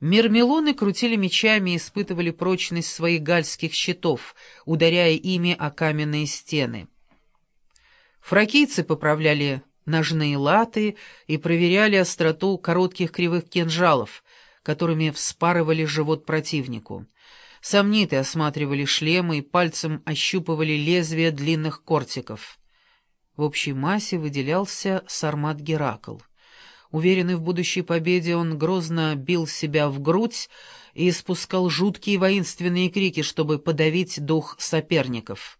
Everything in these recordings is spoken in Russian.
Мермелоны крутили мечами и испытывали прочность своих гальских щитов, ударяя ими о каменные стены. Фракийцы поправляли ножные латы и проверяли остроту коротких кривых кинжалов, которыми вспарывали живот противнику. Сомниты осматривали шлемы и пальцем ощупывали лезвия длинных кортиков. В общей массе выделялся сармат Геракл. Уверенный в будущей победе, он грозно бил себя в грудь и испускал жуткие воинственные крики, чтобы подавить дух соперников.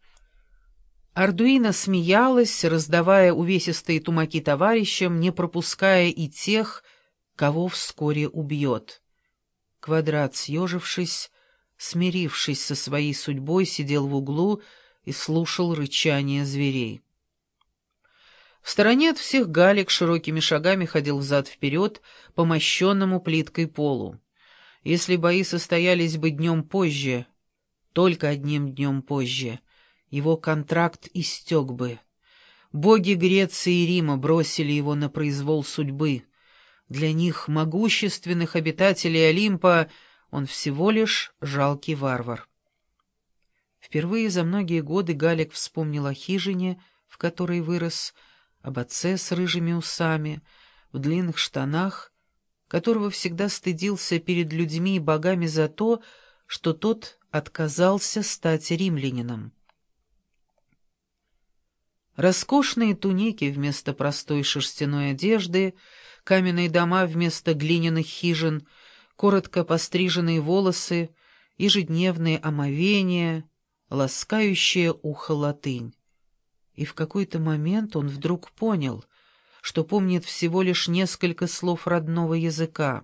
Ардуина смеялась, раздавая увесистые тумаки товарищам, не пропуская и тех, кого вскоре убьет. Квадрат, съежившись, смирившись со своей судьбой, сидел в углу и слушал рычание зверей. В стороне от всех Галик широкими шагами ходил взад-вперед по мощенному плиткой полу. Если бои состоялись бы днем позже, только одним днем позже, его контракт истек бы. Боги Греции и Рима бросили его на произвол судьбы. Для них, могущественных обитателей Олимпа, он всего лишь жалкий варвар. Впервые за многие годы Галик вспомнил о хижине, в которой вырос, об отце с рыжими усами, в длинных штанах, которого всегда стыдился перед людьми и богами за то, что тот отказался стать римлянином. Роскошные туники вместо простой шерстяной одежды, каменные дома вместо глиняных хижин, коротко постриженные волосы, ежедневные омовения, ласкающая ухо латынь. И в какой-то момент он вдруг понял, что помнит всего лишь несколько слов родного языка.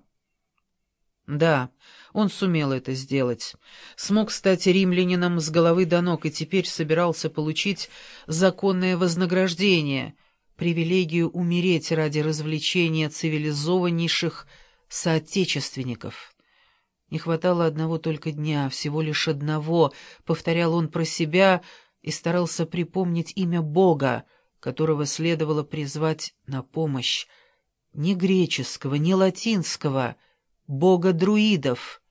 Да, он сумел это сделать. Смог стать римлянином с головы до ног и теперь собирался получить законное вознаграждение, привилегию умереть ради развлечения цивилизованнейших соотечественников. Не хватало одного только дня, всего лишь одного, повторял он про себя — и старался припомнить имя Бога, которого следовало призвать на помощь. Не греческого, не латинского, Бога друидов,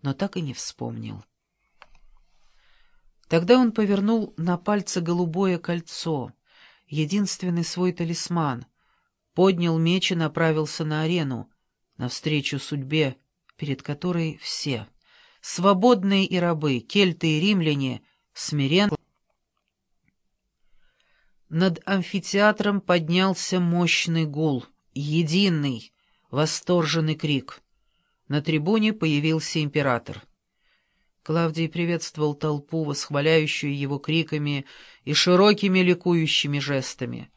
но так и не вспомнил. Тогда он повернул на пальце голубое кольцо, единственный свой талисман, поднял меч и направился на арену, навстречу судьбе, перед которой все — свободные и рабы, кельты и римляне — смиренно над амфитеатром поднялся мощный гул, единый, восторженный крик. На трибуне появился император. Клавдий приветствовал толпу, восхваляющую его криками и широкими ликующими жестами.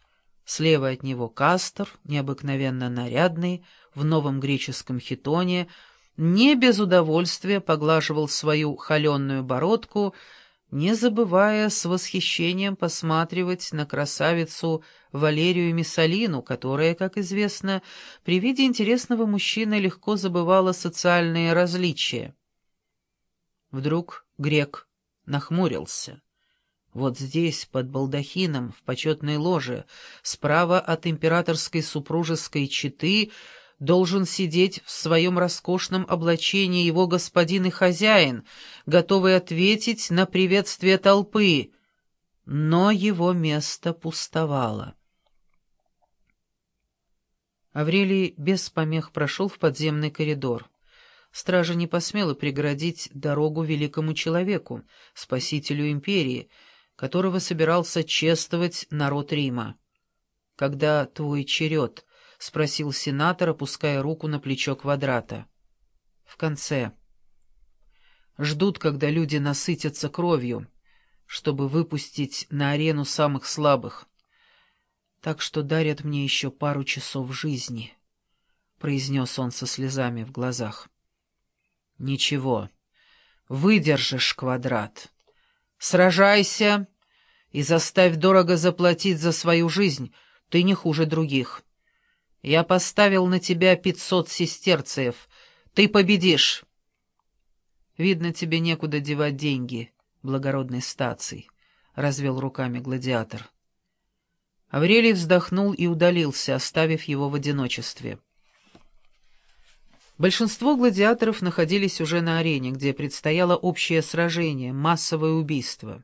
Слева от него Кастор, необыкновенно нарядный, в новом греческом хитоне, не без удовольствия поглаживал свою холеную бородку — не забывая с восхищением посматривать на красавицу Валерию Миссалину, которая, как известно, при виде интересного мужчины легко забывала социальные различия. Вдруг грек нахмурился. Вот здесь, под балдахином, в почетной ложе, справа от императорской супружеской четы, должен сидеть в своем роскошном облачении его господин и хозяин, готовый ответить на приветствие толпы, но его место пустовало. Аврелий без помех прошел в подземный коридор. Стража не посмела преградить дорогу великому человеку, спасителю империи, которого собирался чествовать народ Рима. «Когда твой черед?» — спросил сенатор, опуская руку на плечо квадрата. «В конце. Ждут, когда люди насытятся кровью, чтобы выпустить на арену самых слабых. Так что дарят мне еще пару часов жизни», — произнес он со слезами в глазах. «Ничего. Выдержишь, квадрат. Сражайся и заставь дорого заплатить за свою жизнь. Ты не хуже других». Я поставил на тебя пятьсот сестерцев. Ты победишь. Видно, тебе некуда девать деньги, благородный стаций, — развел руками гладиатор. Аврелий вздохнул и удалился, оставив его в одиночестве. Большинство гладиаторов находились уже на арене, где предстояло общее сражение, массовое убийство.